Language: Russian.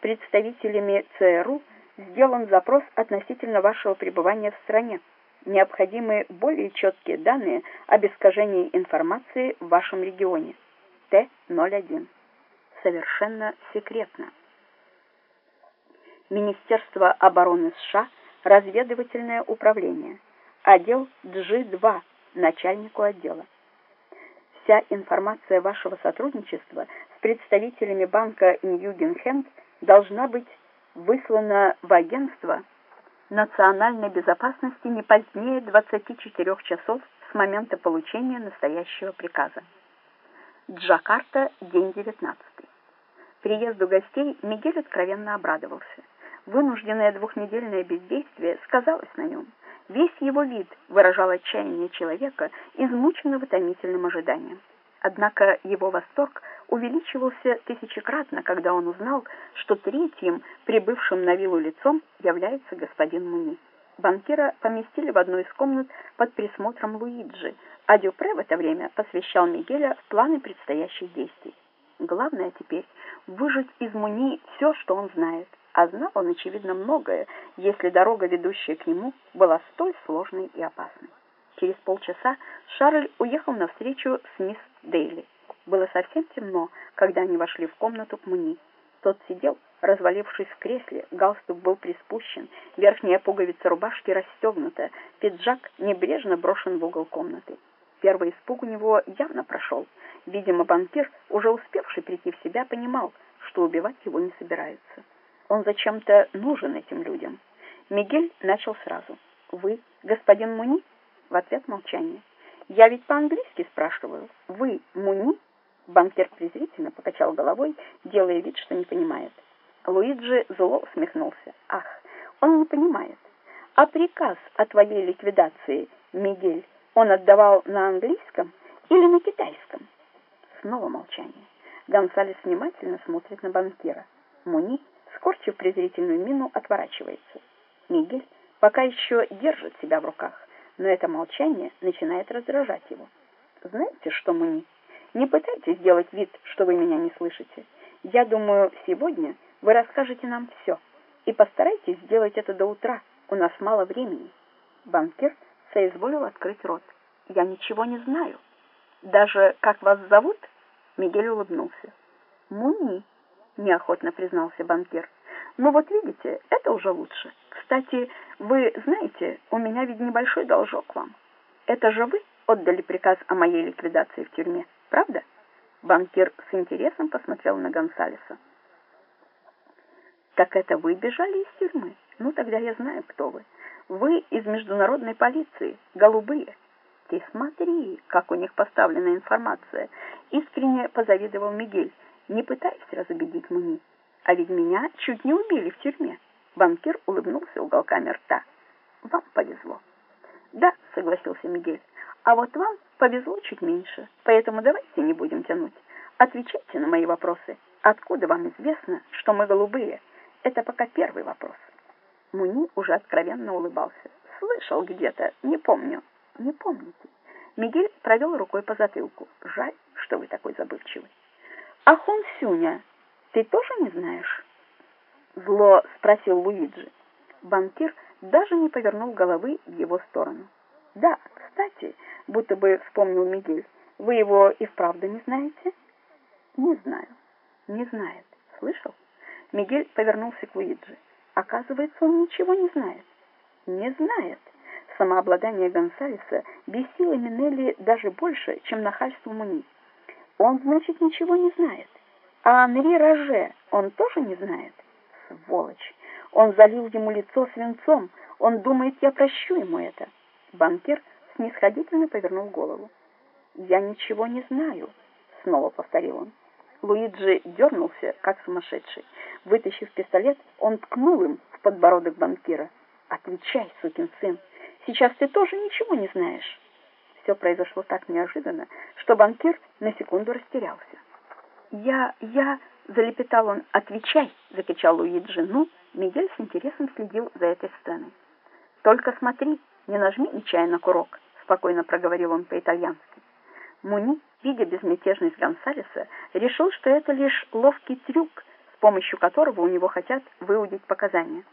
представителями ЦРУ сделан запрос относительно вашего пребывания в стране. Необходимы более четкие данные об искажении информации в вашем регионе. Т-01. Совершенно секретно. Министерство обороны США, разведывательное управление, отдел G2, начальнику отдела. Вся информация вашего сотрудничества с представителями банка Ньюгенхенд должна быть выслана в агентство национальной безопасности не позднее 24 часов с момента получения настоящего приказа. Джакарта, день 19. Приезду гостей Мигель откровенно обрадовался. Вынужденное двухнедельное бездействие сказалось на нем. Весь его вид выражал отчаяние человека, измученного томительным ожиданием. Однако его восторг увеличивался тысячекратно, когда он узнал, что третьим, прибывшим на виллу лицом, является господин Муни. Банкира поместили в одну из комнат под присмотром Луиджи, а Дюпре в это время посвящал Мигеля в планы предстоящих действий. Главное теперь выжать из Муни все, что он знает, а знал он, очевидно, многое, если дорога, ведущая к нему, была столь сложной и опасной. Через полчаса Шарль уехал навстречу с мисс Дейли. Было совсем темно, когда они вошли в комнату к Муни. Тот сидел, развалившись в кресле, галстук был приспущен, верхняя пуговица рубашки расстегнута, пиджак небрежно брошен в угол комнаты. Первый испуг у него явно прошел. Видимо, банкир, уже успевший прийти в себя, понимал, что убивать его не собираются. Он зачем-то нужен этим людям. Мигель начал сразу. «Вы, господин Муни?» В ответ молчание. «Я ведь по-английски спрашиваю. Вы Муни?» Банкир презрительно покачал головой, делая вид, что не понимает. Луиджи зло усмехнулся. «Ах, он не понимает. А приказ о твоей ликвидации, Мигель, он отдавал на английском или на китайском?» Снова молчание. Гонсалес внимательно смотрит на банкира. Муни скорчив презрительную мину, отворачивается. Мигель пока еще держит себя в руках, но это молчание начинает раздражать его. «Знаете что, Муни, не пытайтесь сделать вид, что вы меня не слышите. Я думаю, сегодня вы расскажете нам все, и постарайтесь сделать это до утра, у нас мало времени». Банкир соизволил открыть рот. «Я ничего не знаю. Даже как вас зовут?» Мигель улыбнулся. «Муни», неохотно признался банкир. «Ну вот видите, это уже лучше. Кстати, вы знаете, у меня ведь небольшой должок вам. Это же вы отдали приказ о моей ликвидации в тюрьме, правда?» Банкир с интересом посмотрел на Гонсалеса. «Так это вы бежали из тюрьмы? Ну, тогда я знаю, кто вы. Вы из международной полиции, голубые. Ты смотри, как у них поставлена информация!» Искренне позавидовал Мигель. Не пытайся разубедить Муни. А ведь меня чуть не убили в тюрьме. Банкир улыбнулся уголками рта. Вам повезло. Да, согласился Мигель. А вот вам повезло чуть меньше. Поэтому давайте не будем тянуть. Отвечайте на мои вопросы. Откуда вам известно, что мы голубые? Это пока первый вопрос. Муни уже откровенно улыбался. Слышал где-то, не помню. Не помните. Мигель провел рукой по затылку. Жаль, что вы такой забывчивый. «А Хон Сюня ты тоже не знаешь?» Зло спросил Луиджи. Банкир даже не повернул головы в его сторону. «Да, кстати, будто бы вспомнил Мигель, вы его и вправду не знаете?» «Не знаю, не знает. Слышал?» Мигель повернулся к Луиджи. «Оказывается, он ничего не знает». «Не знает». Самообладание Гонсалеса бесило Минелли даже больше, чем нахальство Муни. Он, значит, ничего не знает. А Анри Роже он тоже не знает? Сволочь! Он залил ему лицо свинцом. Он думает, я прощу ему это. Банкир снисходительно повернул голову. «Я ничего не знаю», — снова повторил он. Луиджи дернулся, как сумасшедший. Вытащив пистолет, он ткнул им в подбородок банкира. «Отвечай, сукин сын, сейчас ты тоже ничего не знаешь» все произошло так неожиданно, что банкир на секунду растерялся. «Я... я...» — залепетал он. «Отвечай!» — закричал Луиджи. «Ну?» Мигель с интересом следил за этой сценой. «Только смотри, не нажми нечаянно курок», — спокойно проговорил он по-итальянски. Муни, видя безмятежность Гонсалеса, решил, что это лишь ловкий трюк, помощью которого у него хотят выудить показания.